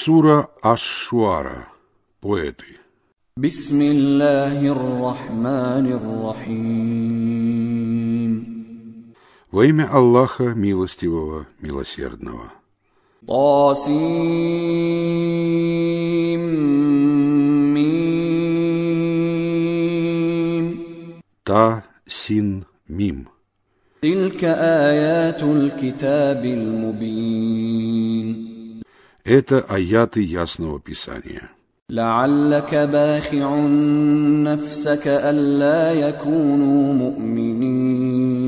Сура Ашшуара. Поэты. Бисмиллахир-рахманир-рахим. Во имя Аллаха Милостивого, Милосердного. Тасим. Мим. Та син мим. Тилька аятуль китабиль мубин. Это аяты Ясного Писания. لعلك باخع نفسك ألا يكونوا مؤمنين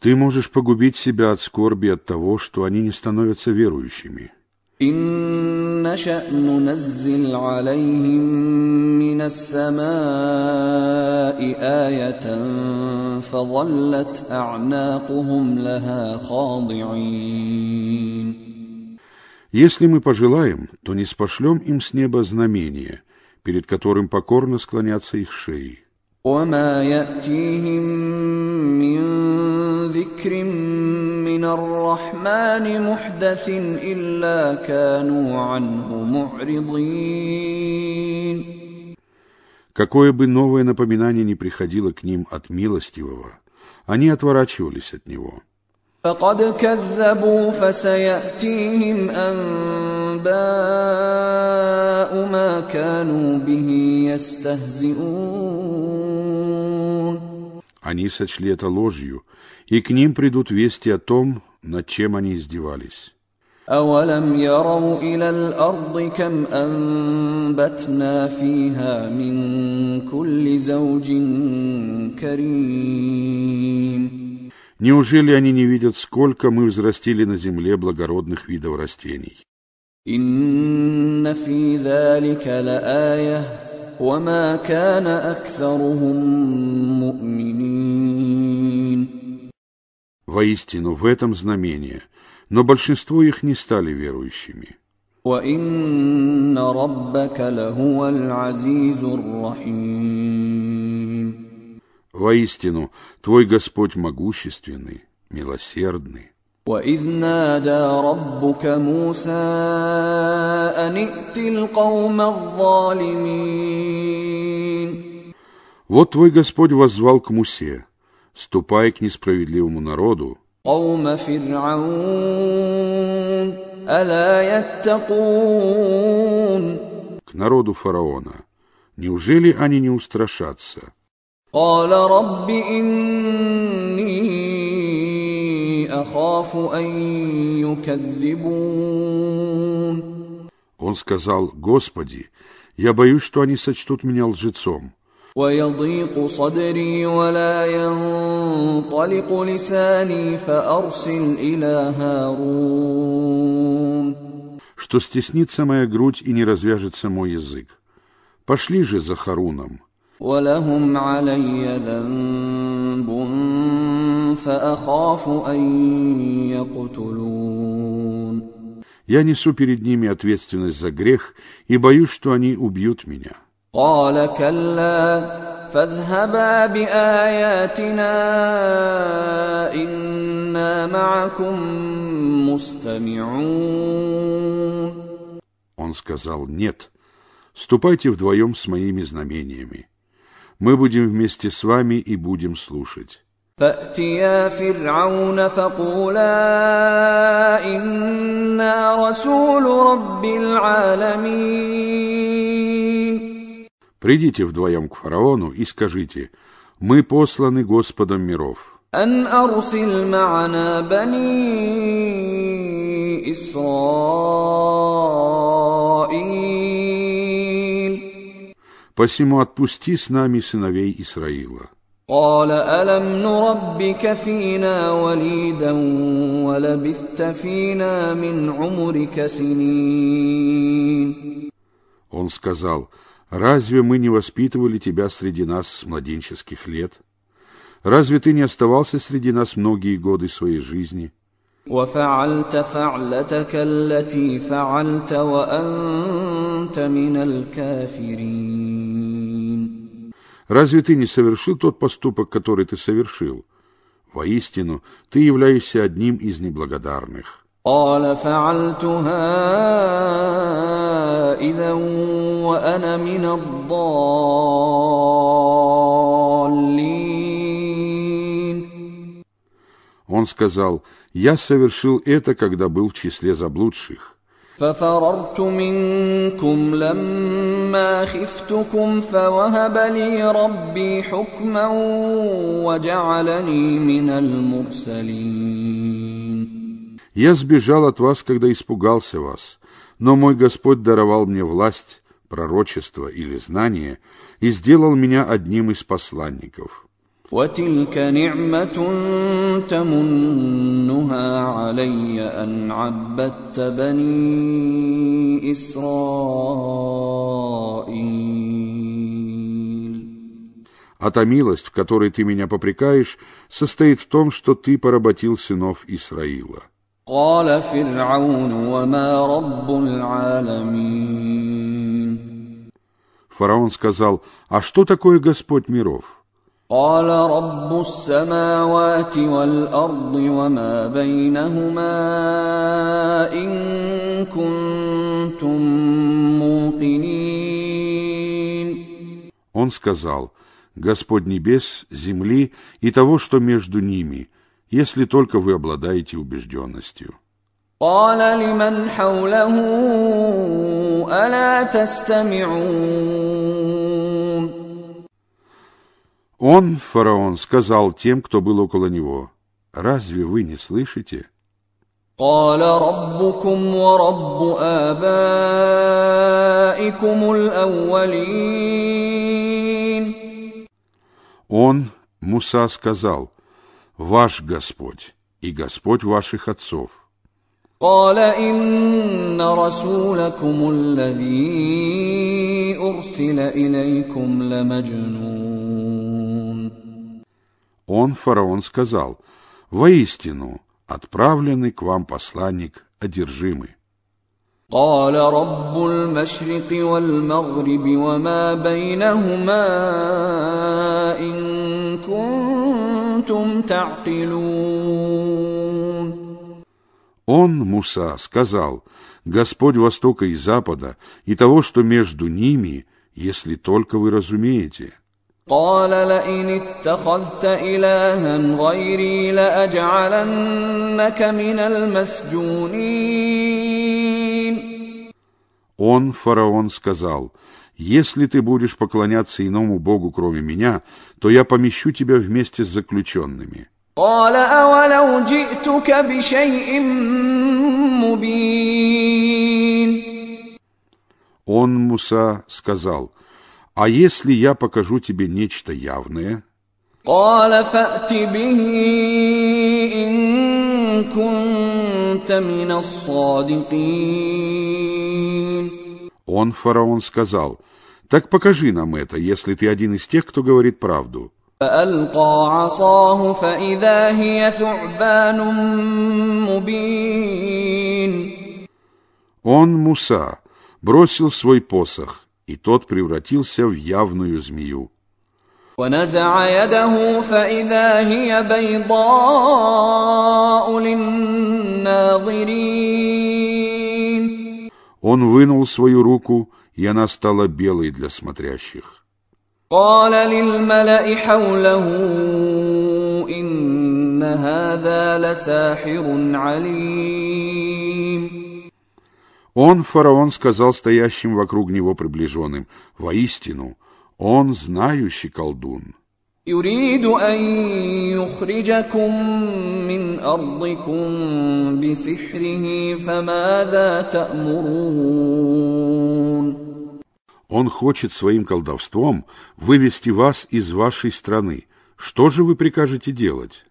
Ты можешь погубить себя от скорби от того, что они не становятся верующими. إن نشأ ننزل عليهم من السماء آية فظلت أعناقهم لها خاضعين Если мы пожелаем, то не спошлем им с неба знамение, перед которым покорно склонятся их шеи. وما يأتيهم من ذكر من الرحمن محدث إلا كانوا عنه معرضين Какое бы новое напоминание ни приходило к ним от милостивого, они отворачивались от него. فقد كذبوا فسيأتيهم أنباء ما كانوا به يستهزئون Они сочли это ложью, и к ним придут вести о том, над чем они издевались. أولم يروا إلى الأرض كم أنبتنا فيها من كل زوج كريم Неужели они не видят, сколько мы взрастили на земле благородных видов растений? إن في ذلك لآية وما كان أكثرهم مؤمنين Воистину, в этом знамение, но большинство их не стали верующими. وإن ربك لهو العزيز الرحيم Воистину, Твой Господь могущественный, милосердный. وإذ نادى ربك موسى أن ائت القوم الظالمين Вот Твой Господь воззвал к Мусе, ступай к несправедливому народу, قوم فرعون ألا يتقون к народу фараона. Неужели они не устрашатся? قال رب إني أخاف أن يكذبون Он сказал, Господи, я боюсь, что они сочтут меня лжецом, ويضيق صدري ولا ينطلق لساني فأرسل إلى هارون что стеснится моя грудь и не развяжется мой язык. Пошли же за Харуном. ولهم علي ذنب فأخاف أن يقتلون Я несу перед ними ответственность за грех и боюсь, что они убьют меня. قال كلا فاذهبا بآياتنا إنا معكم مستمعون Он сказал, нет, ступайте вдвоем с моими знамениями. Мы будем вместе с вами и будем слушать. فأتيا فرعون فقولا إنا رسول رب العالمين Придите вдвоем к фараону и скажите, мы посланы Господом миров. أن أرسل معنا بني إسرائيل Посему отпусти с нами сыновей Исраила. قال ألم نربك فينا وليدا ولبثت فينا من عمرك سنين Он сказал, разве мы не воспитывали тебя среди нас с младенческих лет? Разве ты не оставался среди нас многие годы своей жизни? وفعلت فعلتك التي فعلت وأنت من الكافرين Разве ты не совершил тот поступок, который ты совершил? Воистину, ты являешься одним из неблагодарных. قال فعلتها إذا وأنا من الضالين Он сказал, «Я совершил это, когда был в числе заблудших». ففررت منكم لما خفتكم فوهب لي ربي حكما وجعلني من المرسلين Я сбежал от вас, когда испугался вас, но мой Господь даровал мне власть, пророчество или знание и сделал меня одним из посланников. وتلك نعمة تمنها علي أن عبدت بني إسرائيل А та милость, в которой ты меня попрекаешь, состоит в том, что ты поработил сынов Исраила. قال فرعون وما رب العالمين Фараон сказал, «А что такое Господь миров?» قال رب السماوات والأرض وما بينهما إن كنتم موقنين Он сказал, «Господь небес, земли и того, что между ними, если только вы обладаете убежденностью». قال لمن حوله ألا تستمعون Он, фараон, сказал тем, кто был около него, «Разве вы не слышите?» قال ربكم ورب آبائكم الأولين Он, Муса, сказал, «Ваш Господь и Господь ваших отцов». قال إن رسولكم الذي أرسل إليكم لمجنون Он, фараон, сказал, «Воистину, отправленный к вам посланник одержимый». قال رب المشرق والمغرب وما بينهما إن كنتم تعقلون Он, Муса, сказал, «Господь Востока и Запада и того, что между ними, если только вы разумеете». قال لئن اتخذت إلها غيري لأجعلنك من المسجونين Он, фараон, сказал, «Если ты будешь поклоняться иному Богу, кроме меня, то я помещу тебя вместе с заключенными». قال أولو جئتك بشيء مبين Он, Муса, сказал, «А если я покажу тебе нечто явное?» قال فأت به إن كنت من الصادقين Он, фараон, сказал, «Так покажи нам это, если ты один из тех, кто говорит правду». فألقى عصاه فإذا هي ثعبان مبين Он, Муса, бросил свой посох, и тот превратился в явную змею. ونزع يده فإذا هي بيضاء للناظرين Он вынул свою руку, и она стала белой для смотрящих. قال للملأ حوله إن هذا لساحر عليم Он, фараон, сказал стоящим вокруг него приближенным, «Воистину, он знающий колдун». يريد أن يخرجكم من أرضكم بسحره فماذا تأمرون Он хочет своим колдовством вывести вас из вашей страны. Что же вы прикажете делать?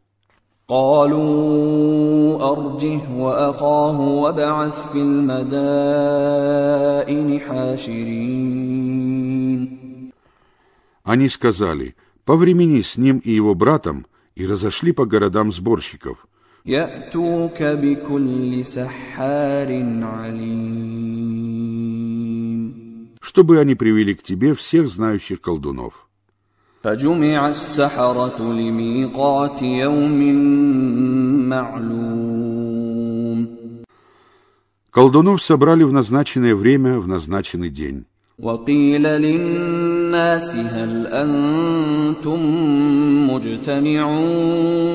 قالوا أرجه وأخاه وابعث في المدائن حاشرين Они сказали, повремени с ним и его братом, и разошли по городам сборщиков, يأتوك بكل سحار عليم чтобы они привели к тебе всех знающих колдунов. فجمع السحرة لميقات يوم معلوم Колдунов собрали в назначенное время, в назначенный день. وقيل للناس هل أنتم مجتمعون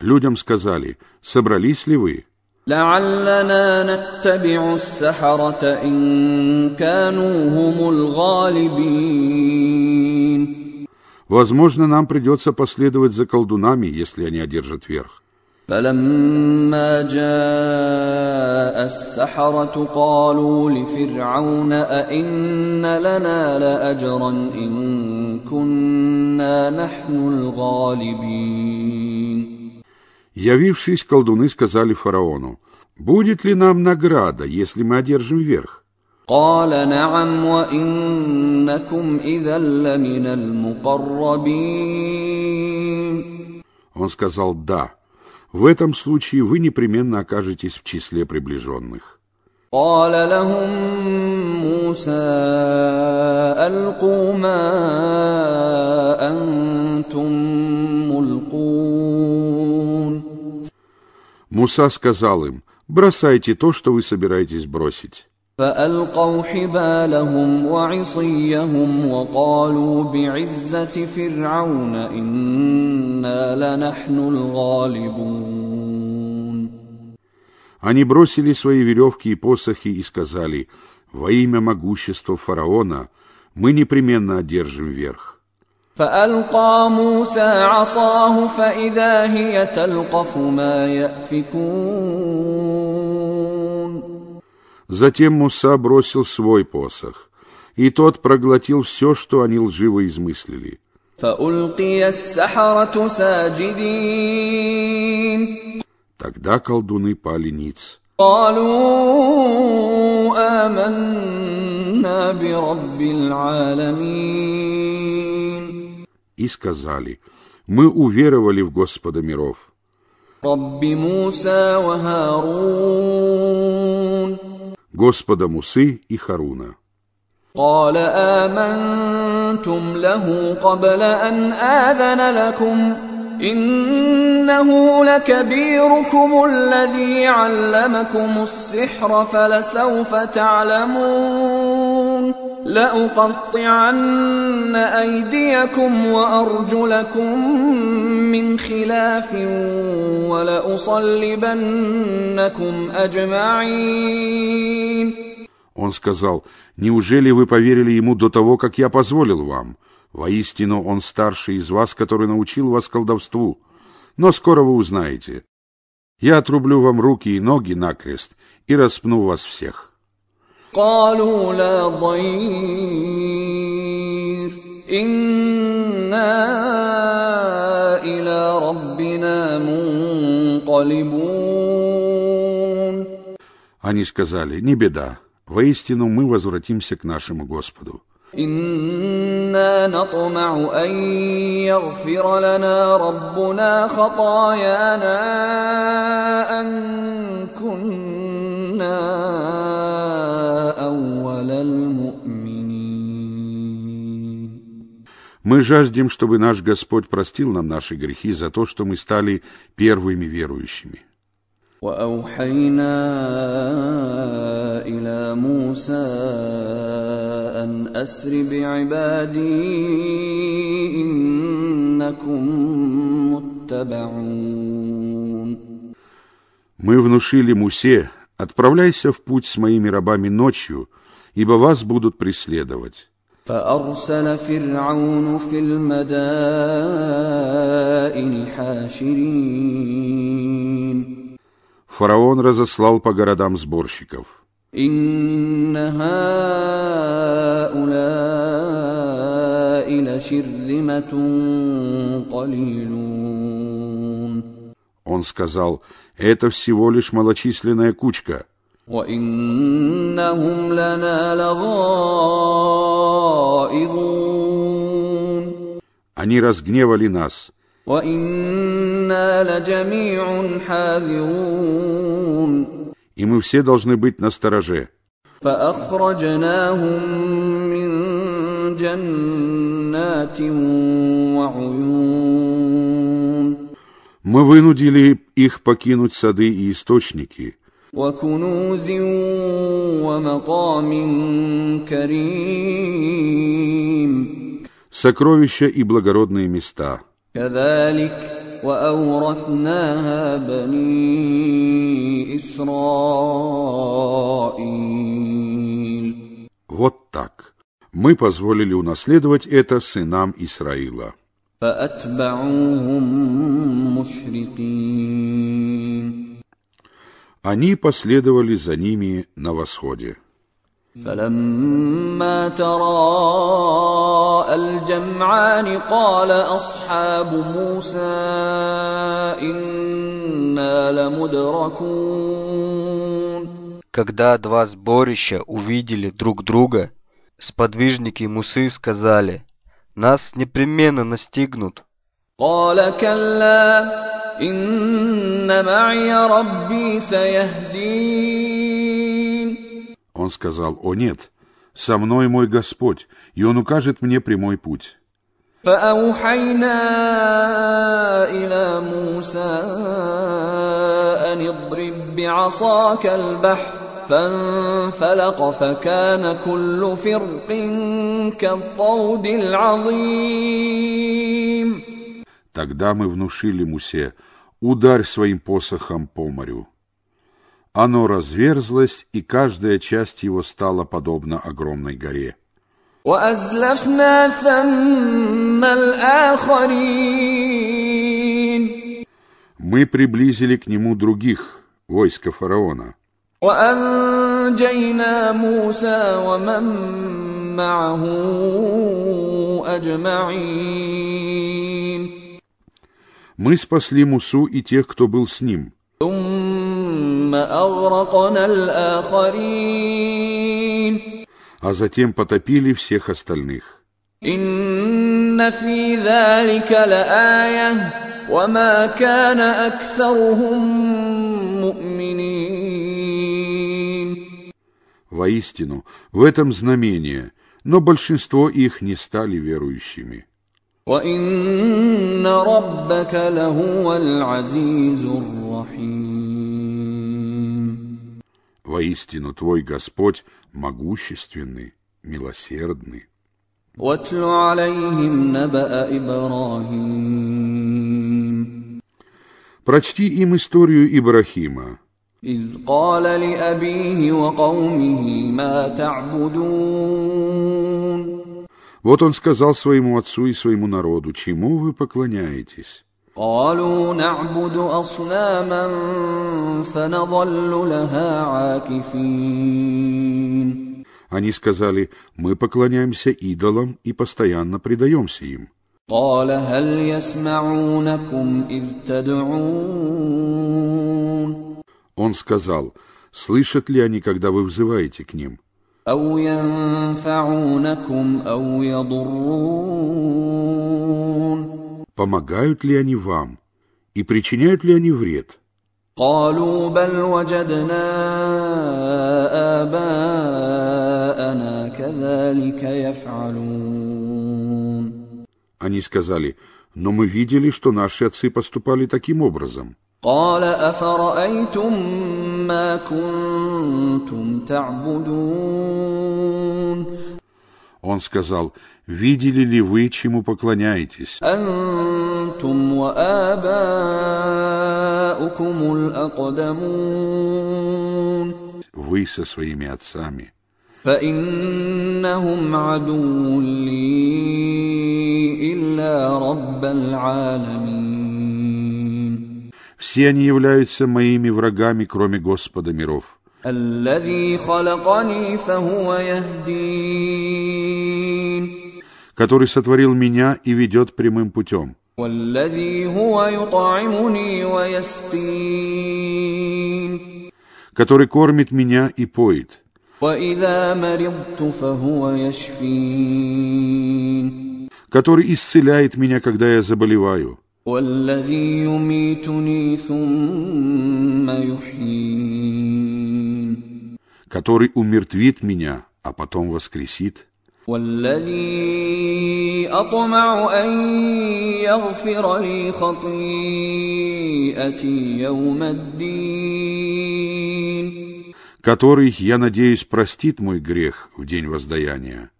Людям сказали, собрались ли вы? لعلنا نتبع السحرة إن كانوا هم الغالبين Возможно, нам придется последовать за колдунами, если они одержат верх. فلما جاء السحرة قالوا لفرعون أئن لنا لأجرا إن كنا نحن الغالبين Явившись, колдуны сказали фараону, «Будет ли нам награда, если мы одержим верх?» قال نعم وإنكم إذا لمن المقربين Он сказал, «Да, в этом случае вы непременно окажетесь в числе приближенных». قال لهم موسى ألقوا ما أنتم ملقون Муса сказал им, «Бросайте то, что вы собираетесь бросить». فألقوا حبالهم وعصيهم وقالوا بعزة فرعون إنا لنحن الغالبون Они бросили свои веревки и посохи и сказали, «Во имя могущества фараона мы непременно одержим верх». فألقى موسى عصاه فإذا هي تلقف ما يأفكون Затем Муса бросил свой посох, и тот проглотил все, что они лживо измыслили. فألقي السحرة ساجدين Тогда колдуны пали ниц. قالوا آمنا برب العالمين И сказали, «Мы уверовали в Господа миров, رب موسى وهارون Господа Мусы и Харуна». قال آمنتم له قبل أن آذن لكم إنه لكبيركم الذي علمكم السحر فلسوف تعلمون لأقطعن أيديكم وأرجلكم من خلاف ولأصلبنكم أجمعين Он сказал, «Неужели вы поверили ему до того, как я позволил вам? Воистину, он старший из вас, который научил вас колдовству. Но скоро вы узнаете. Я отрублю вам руки и ноги накрест и распну вас всех». قالوا لا ضير إنا إلى ربنا منقلبون Они сказали, «Не беда, воистину мы возвратимся к нашему Господу». إنا نطمع أن يغفر لنا ربنا خطايانا أن كنا أول المؤمنين Мы жаждем, чтобы наш Господь простил нам наши грехи за то, что мы стали первыми верующими. وأوحينا إلى موسى أن أسر بعبادي إنكم متبعون Мы внушили Мусе, отправляйся в путь с моими рабами ночью, ибо вас будут преследовать. فأرسل فرعون في المدائن حاشرين Фараон разослал по городам сборщиков. إن هؤلاء لشرذمة قليلون Он сказал, это всего лишь малочисленная кучка, وإنهم لنا لغائظون они разгневали нас, وإنا لجميع حاذرون и мы все должны быть на стороже. فأخرجناهم من جنات وعيون Мы вынудили их покинуть сады и источники, وكنوز ومقام كريم Сокровища и благородные места. كذلك وأورثناها بني إسرائيل Вот так. Мы позволили унаследовать это сынам Исраила. فأتبعوهم مشرقين Они последовали за ними на восходе. فلما تراءى الجمعان قال أصحاب موسى إنا لمدركون Когда два сборища увидели друг друга, сподвижники Мусы сказали, «Нас непременно настигнут». قال كلا إن معي ربي سيهدين Он сказал, «О нет, со мной мой Господь, и Он укажет мне прямой путь». فأوحينا إلى موسى أن اضرب بعصاك البحر فانفلق فكان كل فرق كالطود العظيم Тогда мы внушили Мусе, ударь своим посохом по морю. Оно разверзлось, и каждая часть его стала подобна огромной горе. وأزلفنا ثم الآخرين Мы приблизили к нему других, войска фараона, وأنجينا موسى ومن معه أجمعين Мы спасли Мусу и тех, кто был с ним. ثم أغرقنا الآخرين а затем потопили всех остальных. إن في ذلك لآية وما كان أكثرهم مؤمنين Воистину, в этом знамение, но большинство их не стали верующими. وإن ربك لهو العزيز الرحيم Воистину, твой Господь могущественный, милосердный. واتل عليهم نبأ إبراهيم Прочти им историю Ибрахима, إذ قال لأبيه وقومه ما تعبدون Вот он сказал своему отцу и своему народу, чему вы поклоняетесь? قالوا نعبد أصناما فنظل لها عاكفين Они сказали, мы поклоняемся идолам и постоянно предаемся им. قال هل يسمعونكم إذ تدعون Он сказал, слышат ли они, когда вы взываете к ним? أو ينفعونكم أو يضرون Помогают ли они вам? И причиняют ли они вред? قالوا بل وجدنا آباءنا كذلك يفعلون Они сказали, но мы видели, что наши отцы поступали таким образом. قال أفرأيتم ما كنتم تعبدون Он сказал, видели ли вы, чему поклоняетесь? أنتم وآباؤكم الأقدمون Вы со своими отцами. فإنهم عدو لي إلا رب العالمين Все они являются моими врагами, кроме Господа миров. который сотворил меня и ведет прямым путем, который кормит меня и поет, который исцеляет меня, когда я заболеваю, والذي يميتني ثم يحيين который умертвит меня, а потом воскресит, والذي أطمع أن يغفر لي خطيئتي يوم الدين который, я надеюсь, простит мой грех в день воздаяния.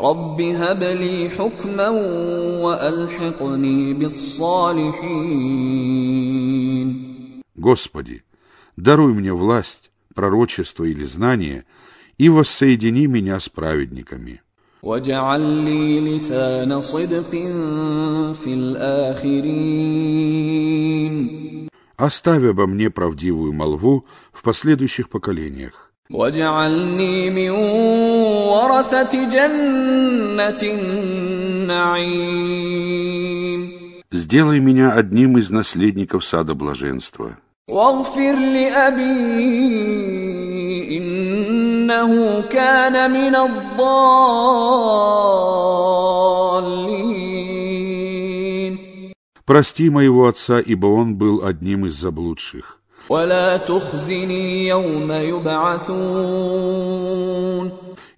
رب هب لي حكما وألحقني بالصالحين Господи, даруй мне власть, пророчество или знание, и воссоедини меня с праведниками. واجعل لي لسان صدق في الآخرين Оставь обо мне правдивую молву в последующих поколениях. واجعلني من ورثة جنة النعيم Сделай меня одним из наследников сада блаженства. واغفر لأبي إنه كان من الضالين Прости моего отца, ибо он был одним из заблудших.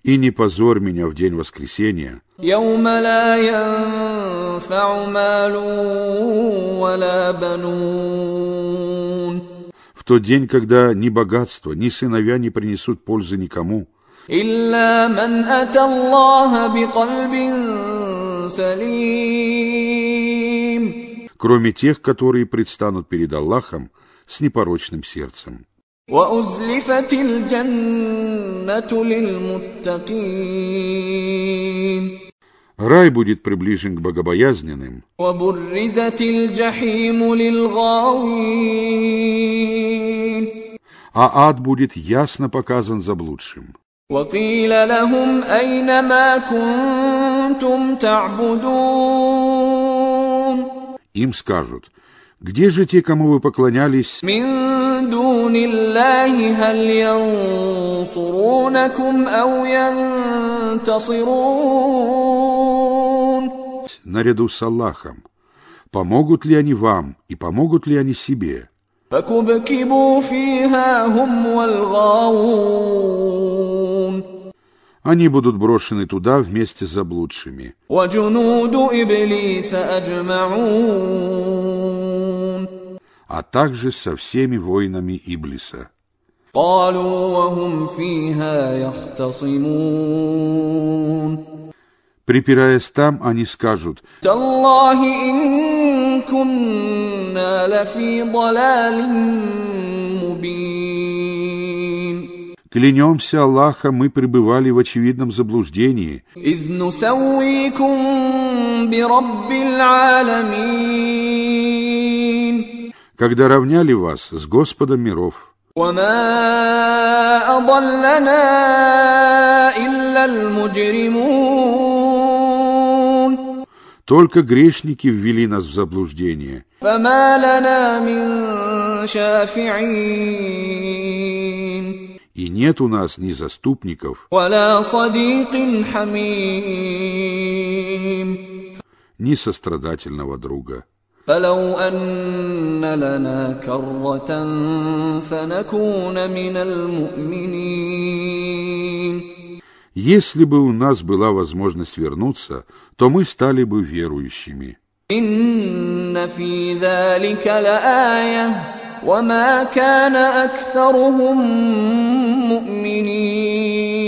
И не позор меня в день воскресения, в тот день, когда ни богатство, ни сыновья не принесут пользы никому, кроме тех, которые предстанут перед Аллахом с непорочным сердцем. وأزلفت الجنة للمتقين Рай будет приближен к богобоязненным, وبرزت الجحيم للغاوين а ад будет ясно показан заблудшим. وقيل لهم أين ما كنتم تعبدون Им скажут, где же те, кому вы поклонялись? Наряду с Аллахом. Помогут ли они вам и помогут ли они себе? они будут брошены туда вместе с заблудшими а также со всеми воинами Иблиса. Припираясь там, они скажут, Клянемся Аллаха, мы пребывали в очевидном заблуждении. إذ когда равняли вас с Господом миров. Только грешники ввели нас в заблуждение. И нет у нас ни заступников, ни сострадательного друга. فلو أن لنا كرة فنكون من المؤمنين Если бы у нас была возможность вернуться, то мы стали бы верующими. إن في ذلك لآية وما كان أكثرهم مؤمنين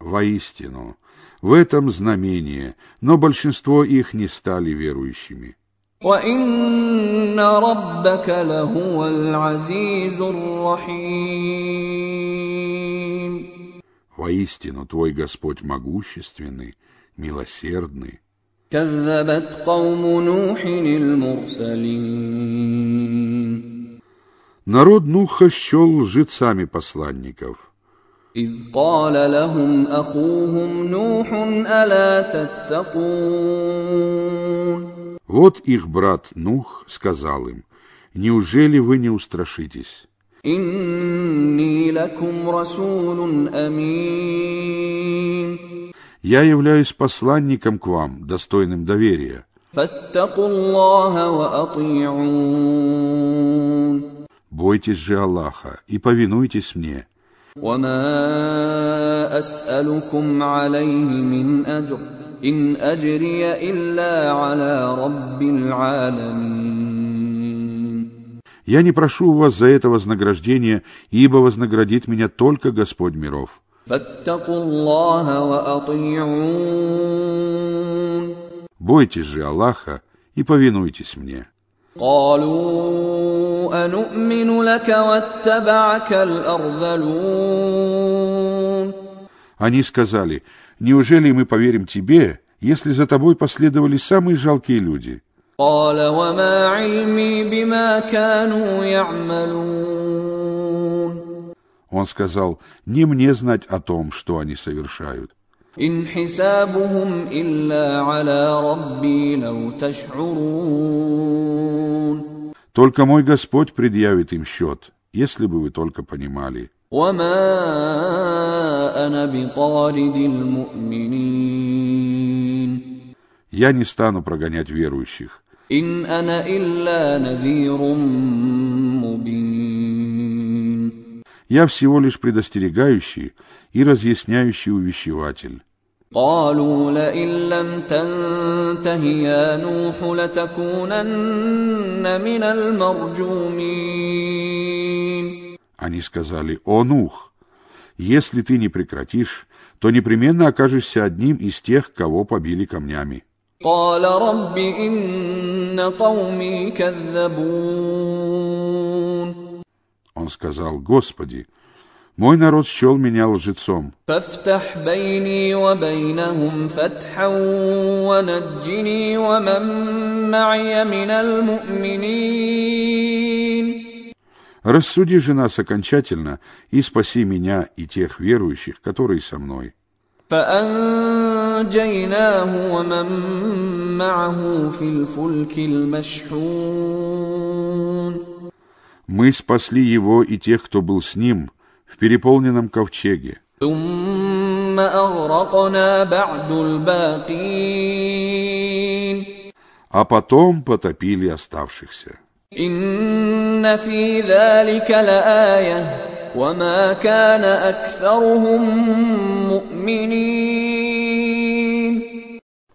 Воистину, в этом знамение, но большинство их не стали верующими. وإن ربك لهو العزيز الرحيم Воистину, твой Господь могущественный, милосердный. كذبت قوم نوح المرسلين Народ Нуха счел лжецами посланников. إذ قال لهم أخوهم نوح ألا تتقون Вот их брат Нух сказал им, «Неужели вы не устрашитесь? إني لكم رسول أمين Я являюсь посланником к вам, достойным доверия. فاتقوا الله وأطيعون Бойтесь же Аллаха и повинуйтесь мне. وما أسألكم عليه من أجر إن أجري إلا على رب العالمين Я не прошу у вас за это вознаграждения, ибо вознаградит меня только Господь миров. فاتقوا الله وأطيعون Бойтесь же Аллаха и повинуйтесь мне. قالوا أنؤمن لك واتبعك الأرذلون Они сказали, неужели мы поверим тебе, если за тобой последовали самые жалкие люди? قال وما علمي بما كانوا يعملون Он сказал, не мне знать о том, что они совершают. إن حسابهم إلا على ربي لو تشعرون Только мой Господь предъявит им счет, если бы вы только понимали. وما أنا بطارد المؤمنين Я не стану прогонять верующих. إن أنا إلا نذير مبين Я всего лишь предостерегающий и разъясняющий увещеватель. قالوا لئن لم تنته يا نوح لتكونن من المرجومين Они сказали, «О, Нух, если ты не прекратишь, то непременно окажешься одним из тех, кого побили камнями». قال رب إن قومي كذبون Он сказал, «Господи, мой народ счел меня лжецом, فافتح بيني وبينهم فتحا ونجني ومن معي من المؤمنين рассуди же нас окончательно и спаси меня и тех верующих, которые со мной». فأنجيناه ومن معه في الفلك المشحون Мы спасли его и тех, кто был с ним, в переполненном ковчеге. А потом потопили оставшихся. Инна фи залика лаая, ва ма кана аксарухум му'минин.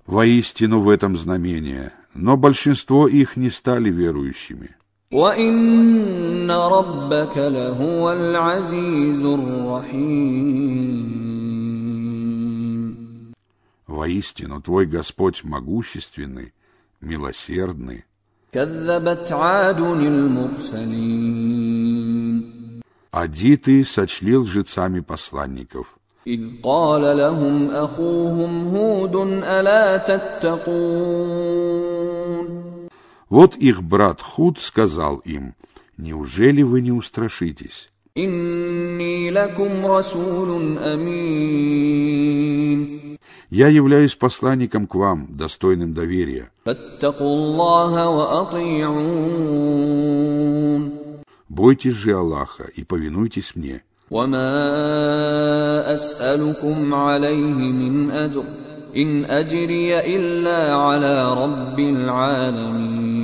Воистину в этом знамение, но большинство их не стали верующими. وإن ربك لهو العزيز الرحيم Воистину твой Господь могущественный, милосердный. كذبت عاد المرسلين Адиты сочли лжецами посланников. إذ قال لهم أخوهم هود ألا تتقون вот их брат Худ сказал им, «Неужели вы не устрашитесь?» «Инни лакум расулун амин». «Я являюсь посланником к вам, достойным доверия». «Бойтесь же Аллаха и повинуйтесь мне». «Вама ас'алукум алейхи мин аджр». إن أجري إلا على رب العالمين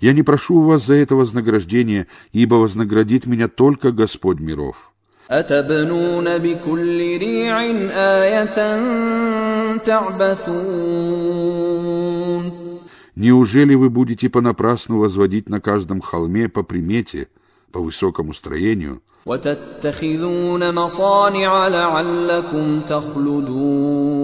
Я не прошу у вас за это вознаграждения, ибо вознаградит меня только Господь миров. أتبنون بكل ريع آية تعبثون Неужели вы будете понапрасну возводить на каждом холме по примете, по высокому строению, وتتخذون مصانع لعلكم تخلدون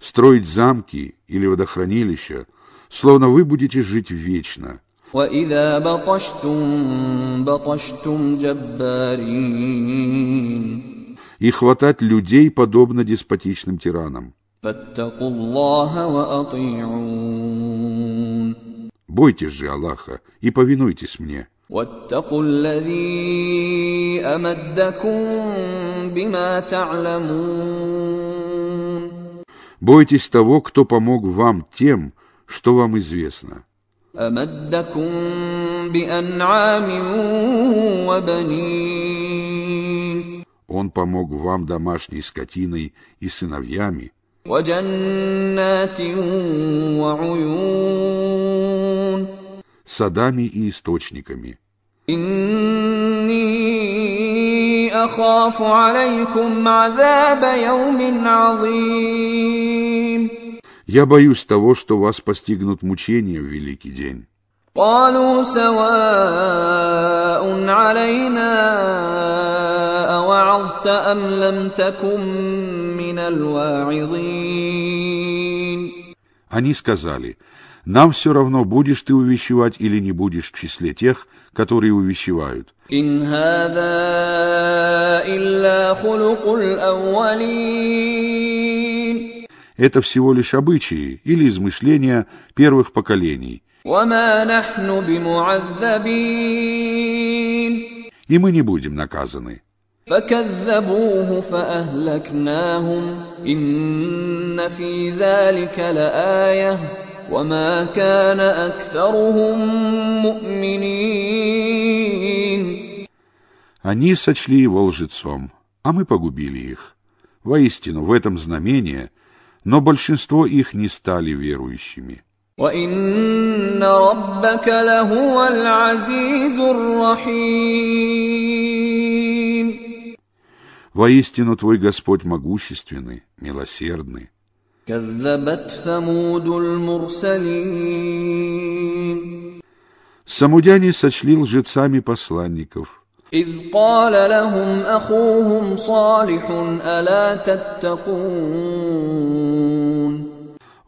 строить замки или водохранилища, словно вы будете жить вечно? وإذا بطشتم بطشتم جبارين и хватать людей, подобно деспотичным тиранам. فاتقوا الله وأطيعون Бойтесь же Аллаха и повинуйтесь мне. واتقوا الذي أمدكم بما تعلمون Бойтесь того, кто помог вам тем, что вам известно. أمدكم بأنعام وبنين Он помог вам домашней скотиной и сыновьями, وجنات وعيون садами и источниками. إني أخاف عليكم عذاب يوم عظيم Я боюсь того, что вас постигнут мучения в великий день. قالوا سواء علينا أوعظت أم لم تكن من الواعظين Они сказали, нам все равно, будешь ты увещевать или не будешь в числе тех, которые увещевают. إن هذا إلا خلق الأولين Это всего лишь обычаи или измышления первых поколений, وما نحن بمعذبين и мы не будем наказаны. فكذبوه فأهلكناهم إن في ذلك لآية وما كان أكثرهم مؤمنين Они сочли его лжецом, а мы погубили их. Воистину, в этом знамение, но большинство их не стали верующими. وإن ربك لهو العزيز الرحيم Воистину, твой Господь могущественный, милосердный. كذبت ثمود المرسلين Самудяне сочли лжецами посланников. إذ قال لهم أخوهم صالح ألا تتقون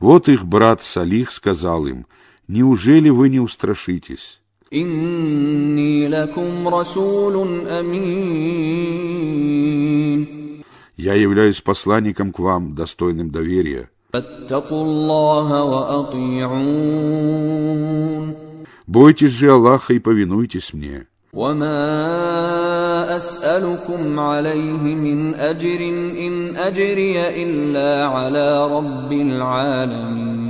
Вот их брат Салих сказал им, «Неужели вы не устрашитесь? إني لكم رسول أمين Я являюсь посланником к вам, достойным доверия. فاتقوا الله وأطيعون Бойтесь же Аллаха и повинуйтесь мне. وما أسألكم عليه من أجر إن أجري إلا على رب العالمين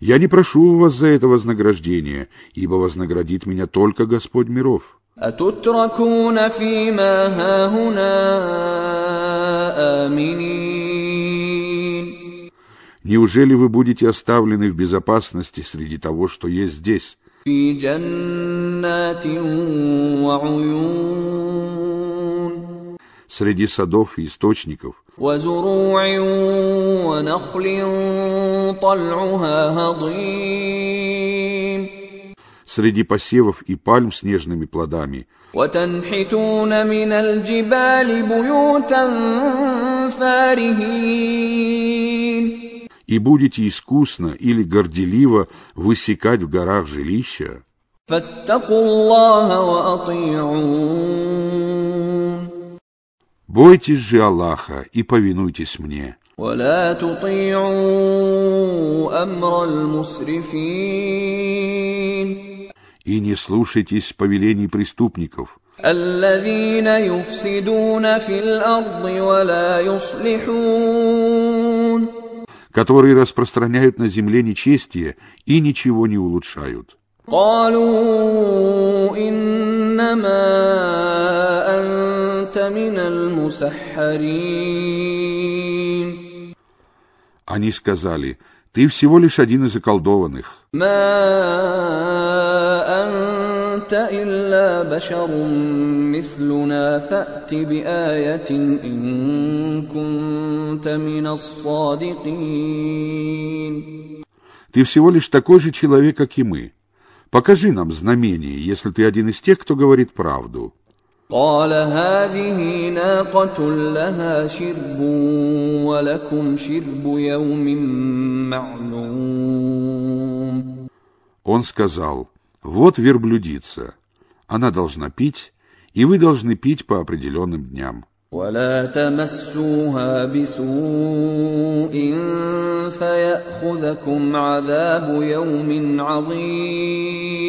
Я не прошу у вас за это вознаграждения, ибо вознаградит меня только Господь миров. أتتركون فيما هاهنا آمنين Неужели вы будете оставлены в безопасности среди того, что есть здесь, في جنات وعيون среди садов и источников, وزروع ونخل طلعها هضيم среди посевов и пальм с нежными плодами, وتنحتون من الجبال بيوتا فارهين и будете искусно или горделиво высекать в горах жилища, فاتقوا الله وأطيعون бойтесь же Аллаха и повинуйтесь мне. ولا تطيعوا أمر المسرفين И не слушайтесь повелений преступников, الذين يفسدون في الأرض ولا يصلحون которые распространяют на земле нечестие и ничего не улучшают. قالوا إنما أنت من المسحرين Они сказали, ты всего лишь один из заколдованных. Ты всего лишь такой же человек, как и мы. Покажи нам знамение, если ты один из тех, кто говорит правду. قال هذه ناقة لها شرب ولكم شرب يوم معلوم Он сказал, вот верблюдица. Она должна пить, и вы должны пить по определенным дням. ولا تمسوها بسوء فيأخذكم عذاب يوم عظيم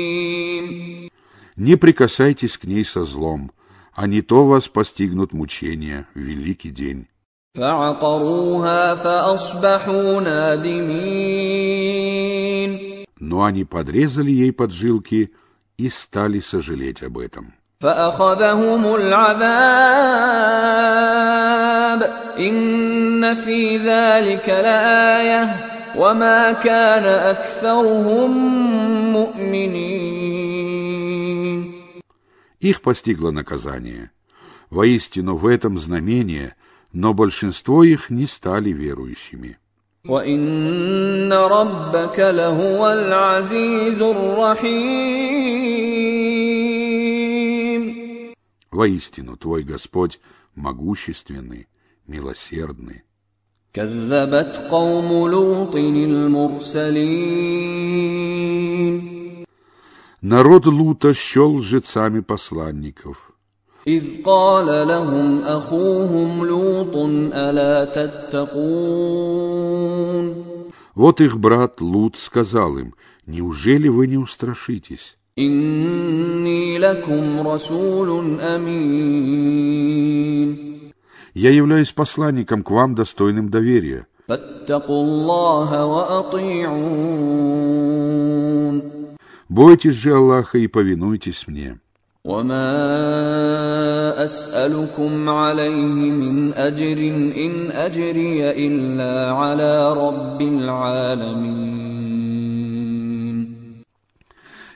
Не прикасайтесь к ней со злом, а не то вас постигнут мучения в великий день. فعقروها فأصبحوا نادمين Но они подрезали ей поджилки и стали сожалеть об этом. فأخذهم العذاب إن في ذلك لآية وما كان أكثرهم مؤمنين Их постигло наказание. Воистину в этом знамение, но большинство их не стали верующими. وان ربك لهو العزيز الرحيم Воистину, твой Господь могущественный, милосердный. كذبت قوم لوط المرسلين Народ Лута счел лжецами посланников. إذ قال لهم أخوهم لوط ألا تتقون Вот их брат Лут сказал им, «Неужели вы не устрашитесь? إني لكم رسول أمين Я являюсь посланником к вам, достойным доверия. فاتقوا الله وأطيعون Бойтесь же Аллаха и повинуйтесь мне. وما أسألكم عليه من أجر إن أجري إلا على رب العالمين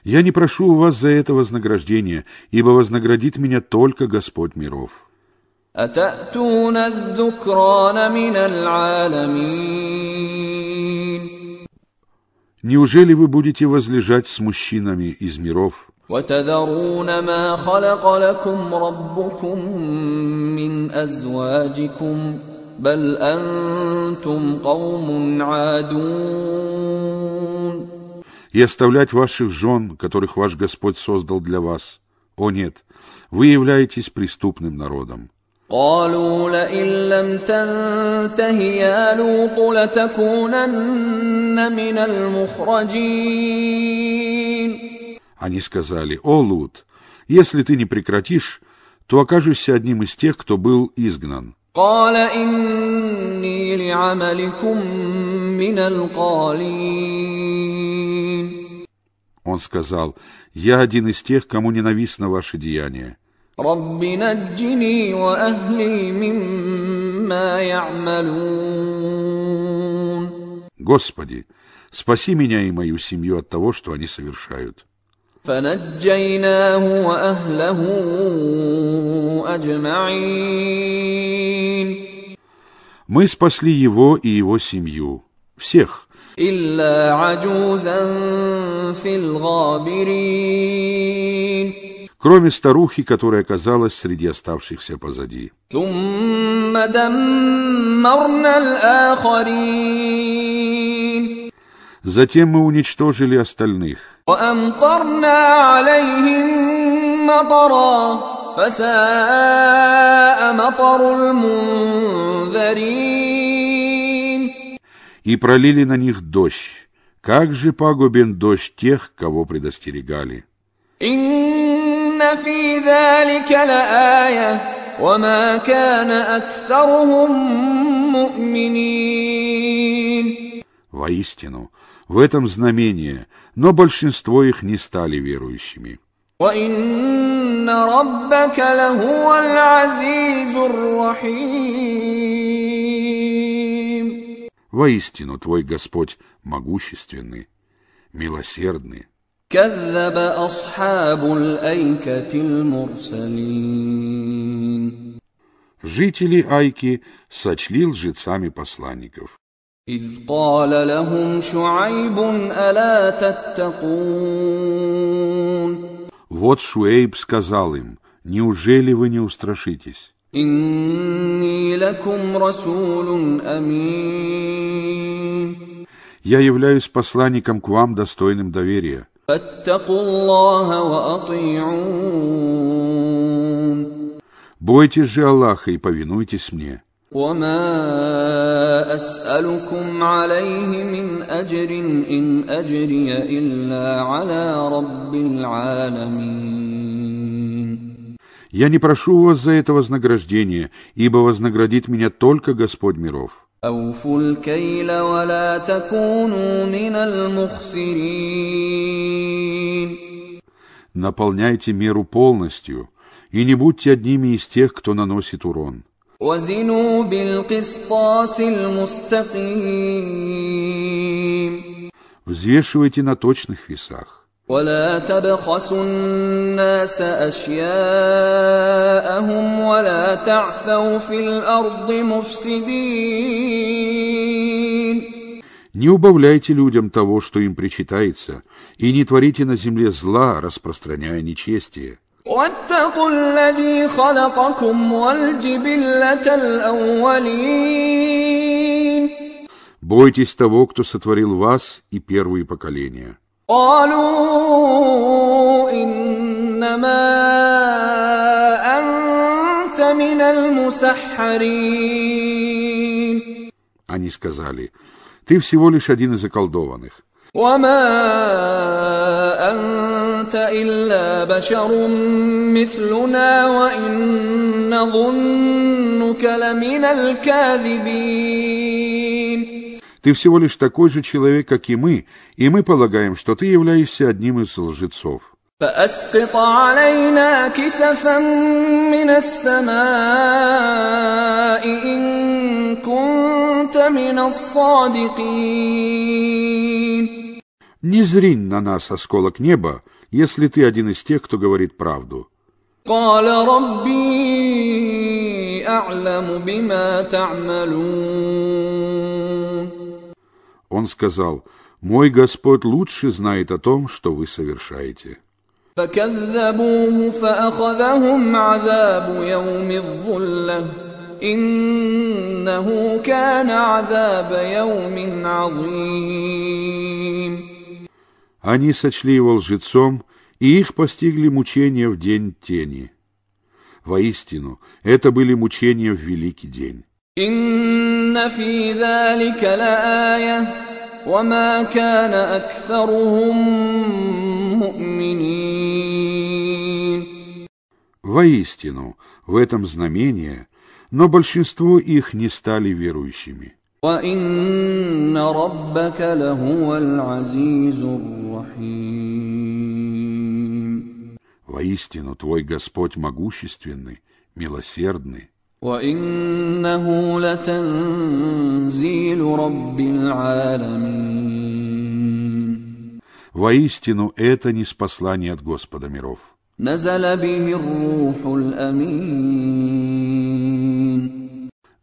Я не прошу у вас за это вознаграждения, ибо вознаградит меня только Господь миров. أتأتون الذكران من العالمين Неужели вы будете возлежать с мужчинами из миров, وتذرون ما خلق لكم ربكم من أزواجكم بل أنتم قوم عادون и оставлять ваших жен, которых ваш Господь создал для вас? О нет, вы являетесь преступным народом. قالوا لئن لم تنته يا لوط لتكونن من المخرجين Они сказали, «О, Лут, если ты не прекратишь, то окажешься одним из тех, кто был изгнан». قال إني لعملكم من القالين Он сказал, «Я один из тех, кому ненавистно ваше деяние. رب نجني وأهلي مما يعملون Господи, спаси меня и мою семью от того, что они совершают». فنجيناه وأهله أجمعين Мы спасли его и его семью, всех, إلا عجوزا في الغابرين кроме старухи, которая оказалась среди оставшихся позади. Затем мы уничтожили остальных. И пролили на них дождь. Как же пагубен дождь тех, кого предостерегали. إن في ذلك لآية وما كان أكثرهم مؤمنين Воистину, в этом знамение, но большинство их не стали верующими. وإن ربك لهو العزيز الرحيم Воистину, твой Господь могущественный, милосердный. كذب أصحاب الأيكة المرسلين Жители Айки сочли лжецами посланников. إذ قال لهم شعيب ألا تتقون Вот Шуэйб сказал им, «Неужели вы не устрашитесь? إني لكم رسول أمين Я являюсь посланником к вам, достойным доверия. فاتقوا الله وأطيعون Бойтесь же Аллаха и повинуйтесь мне. وما أسألكم عليه من أجر إن أجري إلا على رب العالمين Я не прошу у вас за это вознаграждения, ибо вознаградит меня только Господь миров. أوفوا الكيل ولا تكونوا من المخسرين Наполняйте меру полностью, и не будьте одними из тех, кто наносит урон. وزنوا بالقسطاس المستقيم Взвешивайте на точных весах. ولا تبخسوا الناس أشياءهم ولا تعثوا في الأرض مفسدين Не убавляйте людям того, что им причитается, и не творите на земле зла, распространяя нечестие. واتقوا الذي خلقكم والجبلة الأولين Бойтесь того, кто сотворил вас и первые поколения. قالوا إنما أنت من المسحرين Они сказали, ты всего лишь один из околдованных. وما أنت إلا بشر مثلنا وإن نظنك لمن الكاذبين Ты всего лишь такой же человек, как и мы, и мы полагаем, что ты являешься одним из лжецов. فأسقط علينا كسفا من السماء إن كنت من الصادقين Не зринь на нас осколок неба, если ты один из тех, кто говорит правду. قال ربي أعلم بما تعملون Он сказал, «Мой Господь лучше знает о том, что вы совершаете». فكذبوه فأخذهم عذاب يوم الظلة إنه كان عذاب يوم عظيم Они сочли его лжецом, и их постигли мучения в день тени. Воистину, это были мучения в великий день. إن في ذلك لآية وما كان أكثرهم مؤمنين Воистину, в этом знамение, но большинство их не стали верующими. وإن ربك لهو العزيز الرحيم Воистину, твой Господь могущественный, милосердный. وإنه لتنزيل رب العالمين Воистину, это не спаслание от Господа миров. نزل به الروح الأمين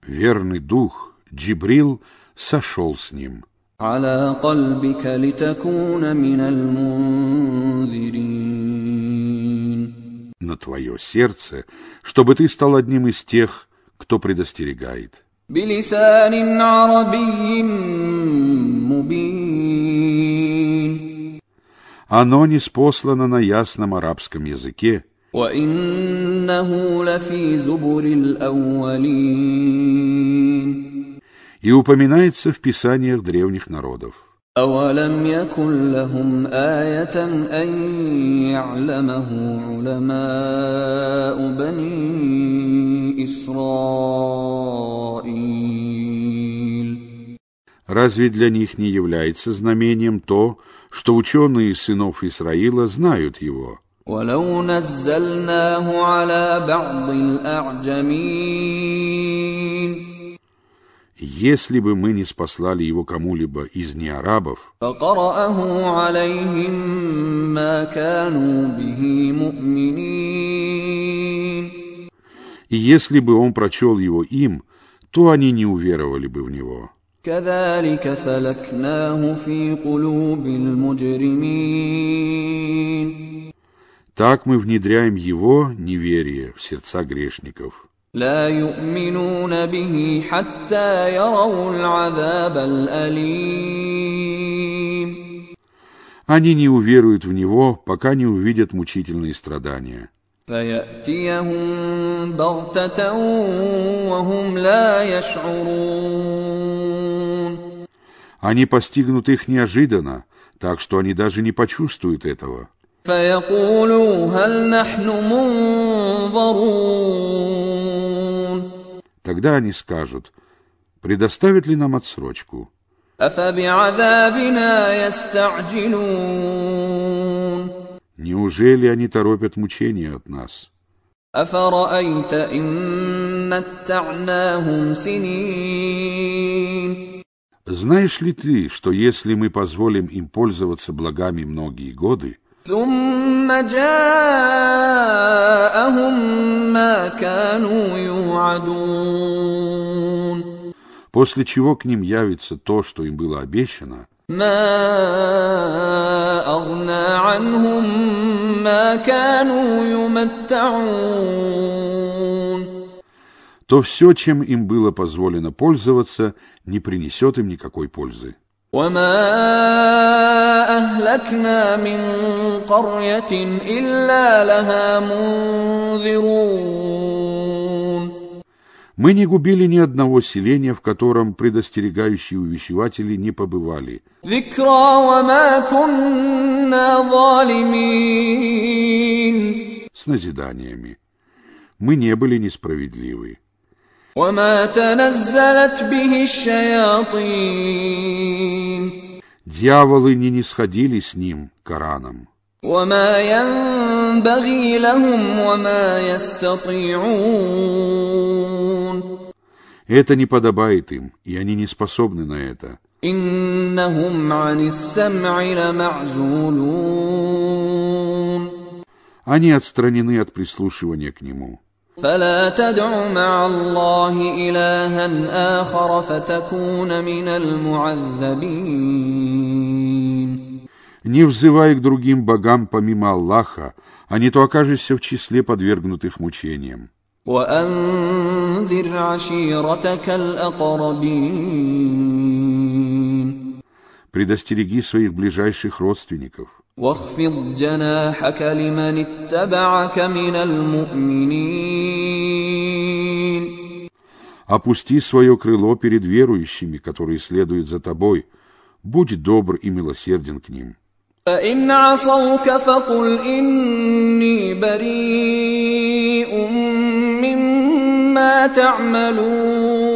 Верный дух, Джибрил, сошел с ним. على قلبك لتكون من المنذرين на твое сердце, чтобы ты стал одним из тех, кто предостерегает. بلسان عربي مبين Оно не спослано на ясном арабском языке, وإنه لفي زبر الأولين и упоминается в писаниях древних народов. أولم يكن لهم آية أن يعلمه علماء بني إسرائيل Разве для них не является знамением то, что ученые сынов Исраила знают его? ولو نزلناه على بعض الأعجمين Если бы мы не спаслали его кому-либо из неарабов, فقرأه عليهم ما كانوا به مؤمنين и если бы он прочел его им, то они не уверовали бы в него. كذلك سلكناه في قلوب المجرمين Так мы внедряем его неверие в сердца грешников. لا يؤمنون به حتى يروا العذاب الأليم Они не уверуют в него, пока не увидят мучительные страдания. فيأتيهم بغتة وهم لا يشعرون Они постигнут их неожиданно, так что они даже не почувствуют этого. فيقولوا هل نحن منظرون Тогда они скажут, предоставят ли нам отсрочку, أفبعذابنا يستعجلون Неужели они торопят мучения от нас? Знаешь ли ты, что если мы позволим им пользоваться благами многие годы, после чего к ним явится то, что им было обещано, ما أغنى عنهم ما كانوا يمتعون то все, чем им было позволено пользоваться, не принесет им никакой пользы. وما أهلكنا من قرية إلا لها منذرون мы не губили ни одного селения, в котором предостерегающие увещеватели не побывали. С назиданиями. Мы не были несправедливы. Дьяволы не нисходили с ним, Кораном. وما ينبغي لهم وما يستطيعون Это не подобает им, и они не способны на это. إنهم عن السمع لمعزولون Они отстранены от прислушивания к нему. فلا تدع مع الله إلها آخر فتكون من المعذبين не взывай к другим богам помимо Аллаха, а не то окажешься в числе подвергнутых мучениям. Предостереги своих ближайших родственников. Опусти свое крыло перед верующими, которые следуют за тобой. Будь добр и милосерден к ним. فإن عصوك فقل إني بريء مما تعملون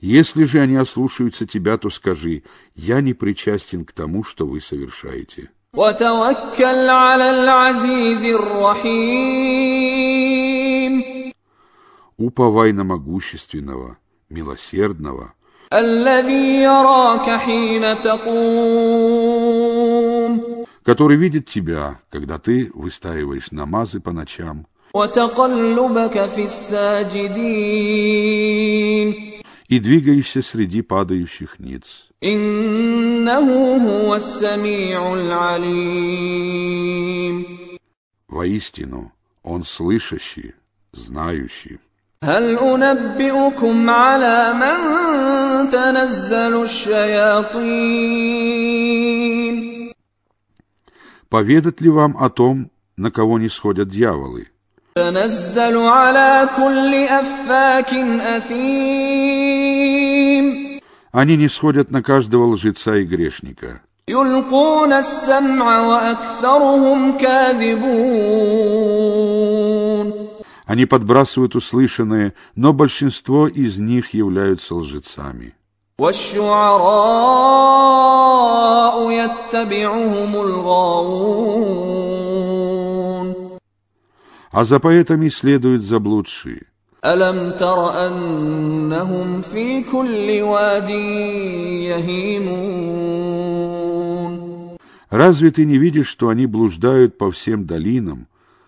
Если же они ослушаются тебя, то скажи, я не причастен к тому, что вы совершаете. وتوكل على العزيز الرحيم Уповай на могущественного, милосердного, который видит тебя, когда ты выстаиваешь намазы по ночам, и двигаешься среди падающих ниц. Воистину, Он слышащий, знающий. هل أنبئكم على من تنزل الشياطين Поведать ли вам о том, на кого не сходят дьяволы? تنزل على كل أفاك أثيم Они не сходят на каждого лжеца и грешника. يلقون السمع وأكثرهم كاذبون Они подбрасывают услышанное, но большинство из них являются лжецами. والشعراء يتبعهم الغاوون А за поэтами следуют заблудшие. ألم تر أنهم في كل واد يهيمون Разве ты не видишь, что они блуждают по всем долинам,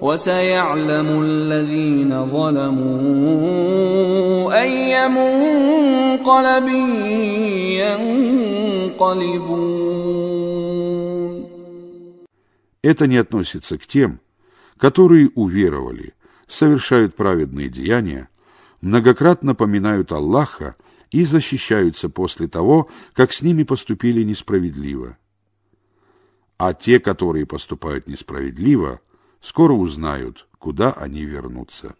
وسيعلم الذين ظلموا أي منقلب ينقلبون Это не относится к тем, которые уверовали, совершают праведные деяния, многократно поминают Аллаха и защищаются после того, как с ними поступили несправедливо. А те, которые поступают несправедливо, скоро узнают, куда они вернутся.